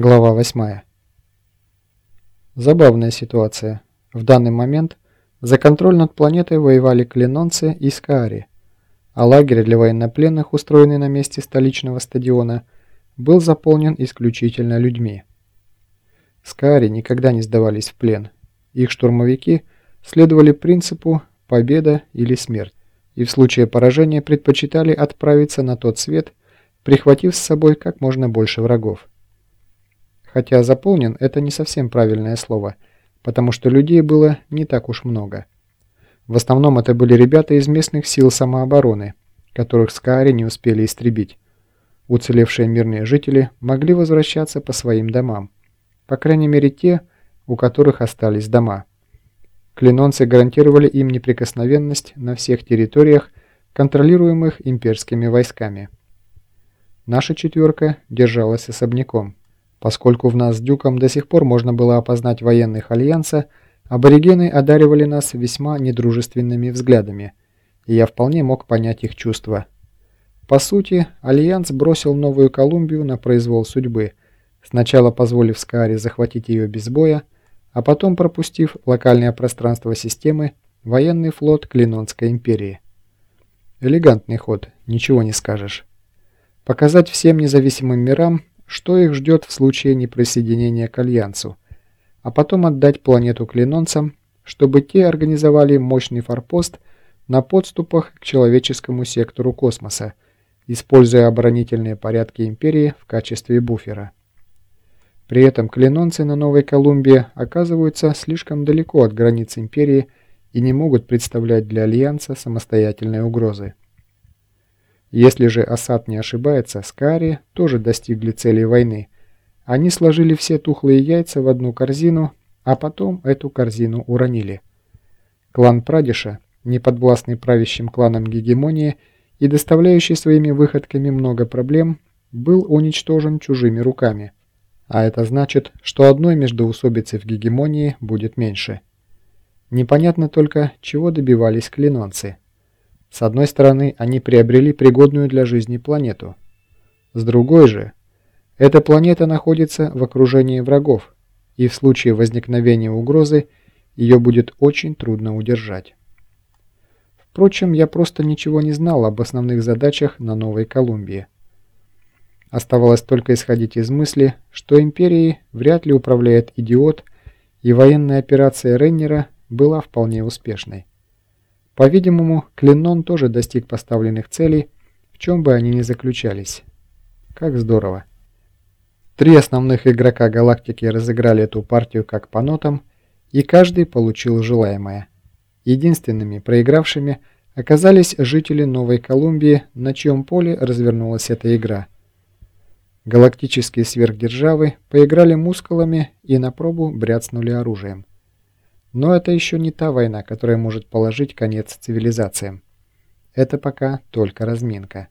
Глава 8. Забавная ситуация. В данный момент за контроль над планетой воевали клинонцы и скаари, а лагерь для военнопленных, устроенный на месте столичного стадиона, был заполнен исключительно людьми. Скаари никогда не сдавались в плен. Их штурмовики следовали принципу «победа или смерть» и в случае поражения предпочитали отправиться на тот свет, прихватив с собой как можно больше врагов. Хотя «заполнен» — это не совсем правильное слово, потому что людей было не так уж много. В основном это были ребята из местных сил самообороны, которых Скаари не успели истребить. Уцелевшие мирные жители могли возвращаться по своим домам. По крайней мере те, у которых остались дома. Клинонцы гарантировали им неприкосновенность на всех территориях, контролируемых имперскими войсками. Наша четверка держалась особняком. Поскольку в нас с Дюком до сих пор можно было опознать военных Альянса, аборигены одаривали нас весьма недружественными взглядами, и я вполне мог понять их чувства. По сути, Альянс бросил Новую Колумбию на произвол судьбы, сначала позволив Скааре захватить ее без боя, а потом пропустив локальное пространство системы военный флот Клинонской империи. Элегантный ход, ничего не скажешь. Показать всем независимым мирам, что их ждет в случае неприсоединения к Альянсу, а потом отдать планету клинонцам, чтобы те организовали мощный форпост на подступах к человеческому сектору космоса, используя оборонительные порядки Империи в качестве буфера. При этом клинонцы на Новой Колумбии оказываются слишком далеко от границ Империи и не могут представлять для Альянса самостоятельной угрозы. Если же Асад не ошибается, Скари тоже достигли цели войны. Они сложили все тухлые яйца в одну корзину, а потом эту корзину уронили. Клан Прадиша, неподвластный правящим кланам гегемонии и доставляющий своими выходками много проблем, был уничтожен чужими руками. А это значит, что одной междоусобицы в гегемонии будет меньше. Непонятно только, чего добивались клинонцы. С одной стороны, они приобрели пригодную для жизни планету. С другой же, эта планета находится в окружении врагов, и в случае возникновения угрозы ее будет очень трудно удержать. Впрочем, я просто ничего не знал об основных задачах на Новой Колумбии. Оставалось только исходить из мысли, что империей вряд ли управляет идиот, и военная операция Реннера была вполне успешной. По-видимому, Клиннон тоже достиг поставленных целей, в чем бы они ни заключались. Как здорово. Три основных игрока галактики разыграли эту партию как по нотам, и каждый получил желаемое. Единственными проигравшими оказались жители Новой Колумбии, на чьем поле развернулась эта игра. Галактические сверхдержавы поиграли мускулами и на пробу бряцнули оружием. Но это еще не та война, которая может положить конец цивилизациям. Это пока только разминка.